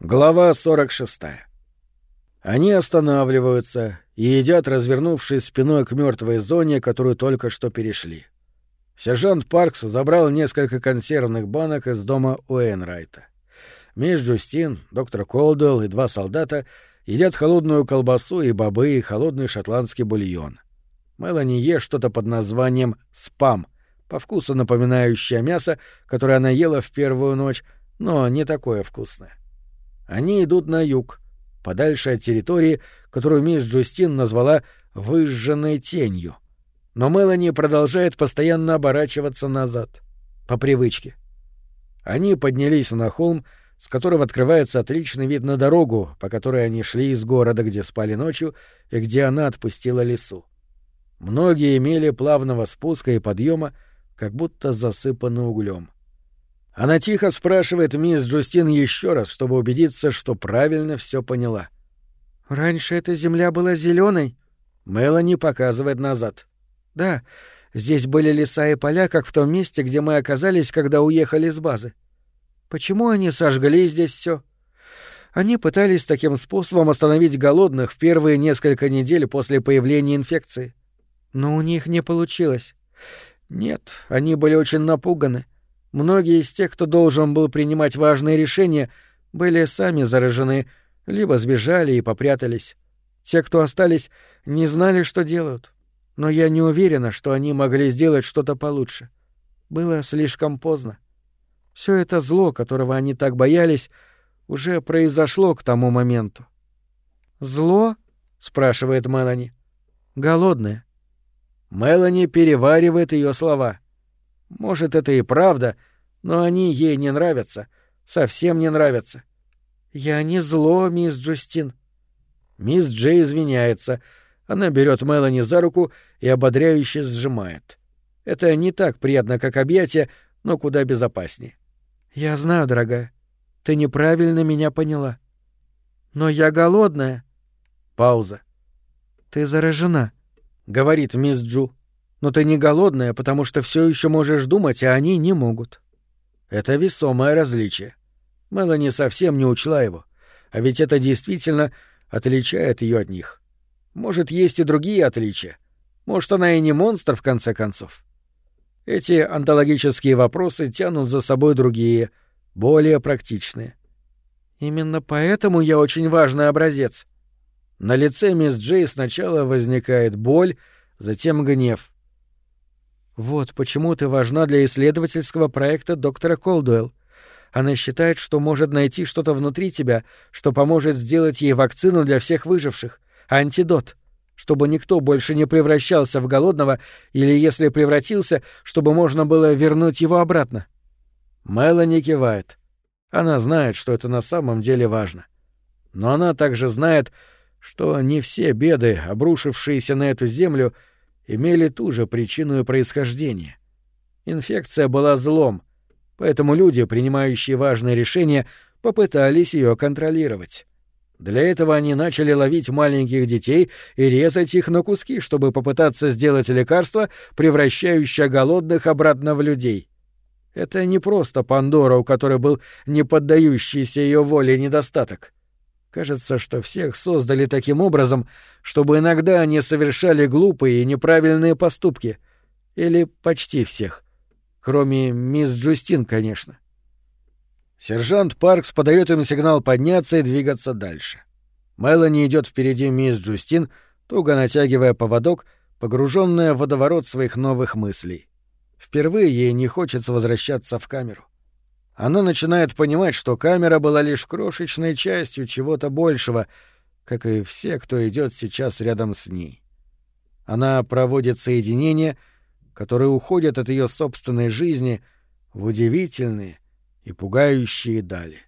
Глава 46. Они останавливаются и едят, развернувшись спиной к мертвой зоне, которую только что перешли. Сержант Паркс забрал несколько консервных банок из дома Уэйнрайта. Мисс Джустин, доктор Колдуэлл и два солдата едят холодную колбасу и бобы и холодный шотландский бульон. Мелани ест что-то под названием «спам», по вкусу напоминающее мясо, которое она ела в первую ночь, но не такое вкусное. Они идут на юг, подальше от территории, которую мисс Джустин назвала «выжженной тенью». Но Мелани продолжает постоянно оборачиваться назад. По привычке. Они поднялись на холм, с которого открывается отличный вид на дорогу, по которой они шли из города, где спали ночью, и где она отпустила лесу. Многие имели плавного спуска и подъема, как будто засыпаны углем. Она тихо спрашивает мисс Джустин еще раз, чтобы убедиться, что правильно все поняла. «Раньше эта земля была зеленой. Мелани показывает назад. «Да, здесь были леса и поля, как в том месте, где мы оказались, когда уехали с базы. Почему они сожгли здесь все? Они пытались таким способом остановить голодных в первые несколько недель после появления инфекции. Но у них не получилось. Нет, они были очень напуганы. Многие из тех, кто должен был принимать важные решения, были сами заражены, либо сбежали и попрятались. Те, кто остались, не знали, что делают. Но я не уверена, что они могли сделать что-то получше. Было слишком поздно. Все это зло, которого они так боялись, уже произошло к тому моменту. «Зло?» — спрашивает Мелани. «Голодное». Мелани переваривает ее слова. Может, это и правда, но они ей не нравятся, совсем не нравятся. Я не зло, мисс Джустин. Мисс Джей извиняется. Она берет Мелани за руку и ободряюще сжимает. Это не так приятно, как объятие, но куда безопаснее. Я знаю, дорогая. Ты неправильно меня поняла. Но я голодная. Пауза. Ты заражена, говорит мисс Джу. Но ты не голодная, потому что все еще можешь думать, а они не могут. Это весомое различие. Мелани совсем не учла его. А ведь это действительно отличает ее от них. Может, есть и другие отличия. Может, она и не монстр, в конце концов. Эти онтологические вопросы тянут за собой другие, более практичные. Именно поэтому я очень важный образец. На лице мисс Джей сначала возникает боль, затем гнев. Вот почему ты важна для исследовательского проекта доктора Колдуэлл. Она считает, что может найти что-то внутри тебя, что поможет сделать ей вакцину для всех выживших, антидот, чтобы никто больше не превращался в голодного или, если превратился, чтобы можно было вернуть его обратно. Мелани кивает. Она знает, что это на самом деле важно. Но она также знает, что не все беды, обрушившиеся на эту землю, — имели ту же причину и происхождение. Инфекция была злом, поэтому люди, принимающие важные решения, попытались ее контролировать. Для этого они начали ловить маленьких детей и резать их на куски, чтобы попытаться сделать лекарство, превращающее голодных обратно в людей. Это не просто Пандора, у которой был не поддающийся ее воле недостаток. Кажется, что всех создали таким образом, чтобы иногда они совершали глупые и неправильные поступки. Или почти всех. Кроме мисс Джустин, конечно. Сержант Паркс подает им сигнал подняться и двигаться дальше. Мелани идет впереди мисс Джустин, туго натягивая поводок, погруженная в водоворот своих новых мыслей. Впервые ей не хочется возвращаться в камеру она начинает понимать, что камера была лишь крошечной частью чего-то большего, как и все, кто идет сейчас рядом с ней. Она проводит соединения, которые уходят от ее собственной жизни в удивительные и пугающие дали.